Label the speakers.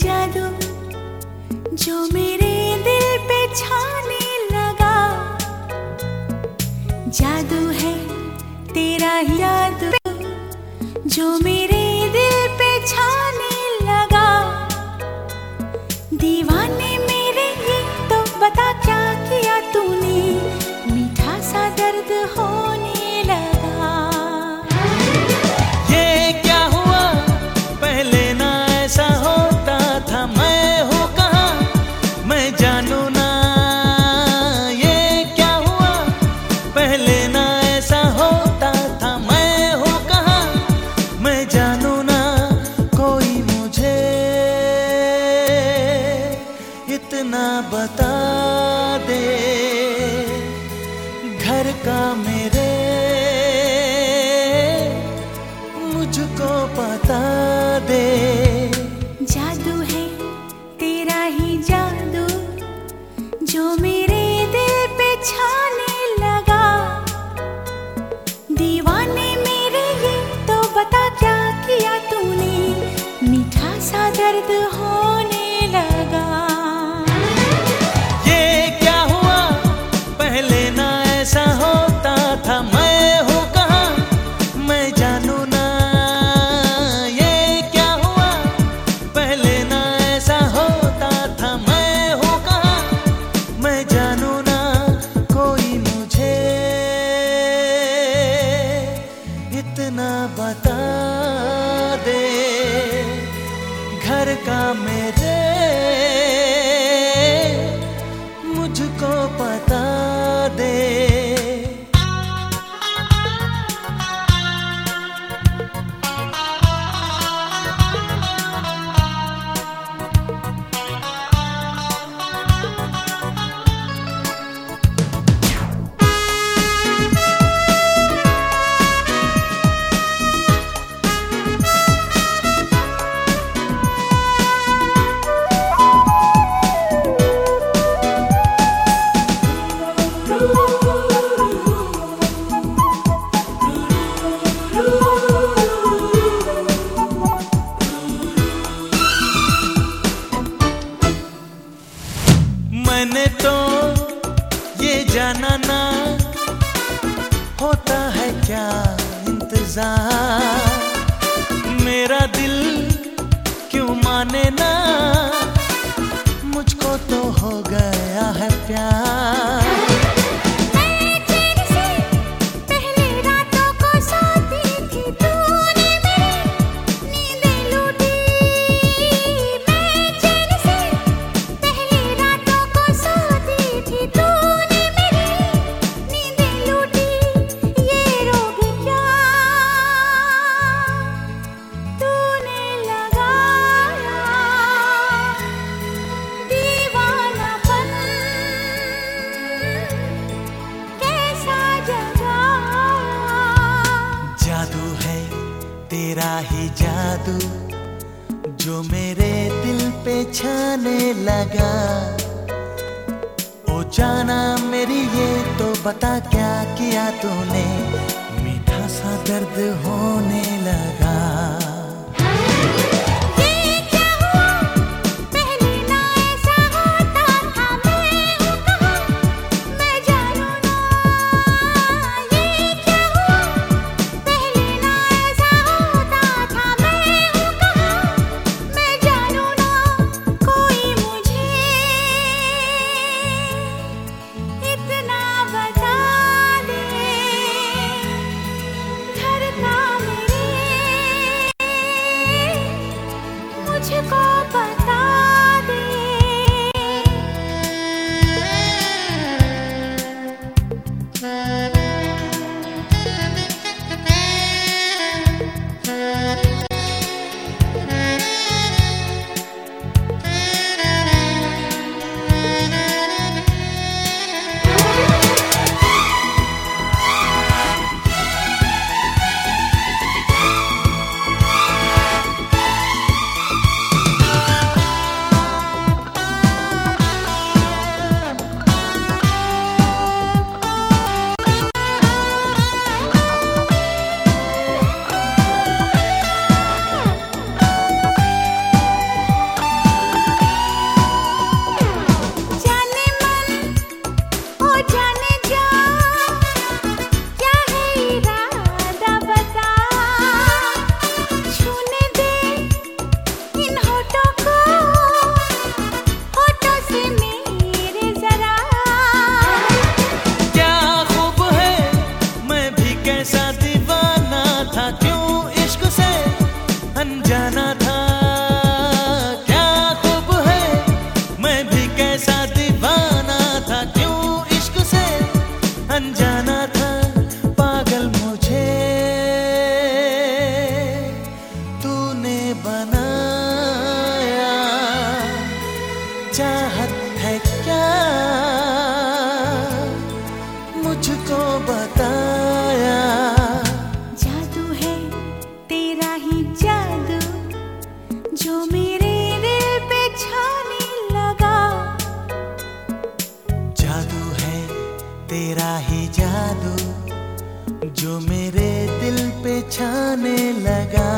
Speaker 1: जादू जो मेरे दिल पे छाने लगा। जादू है तेरा याद जो मेरे खाना बता
Speaker 2: दे घर का मेरे मुझको
Speaker 1: बता
Speaker 2: दे। होता है क्या इंतज़ार? मेरा दिल क्यों माने ना? मुझको तो हो गया है प्यार।
Speaker 1: तेरा
Speaker 2: ही जादू, जो मेरे दिल पे छाने लगा। ओ जाना मेरी ये तो बता क्या किया तूने, मीठा सा दर्द होने लगा।
Speaker 1: जादू जो मेरे दिल पे छाने लगा।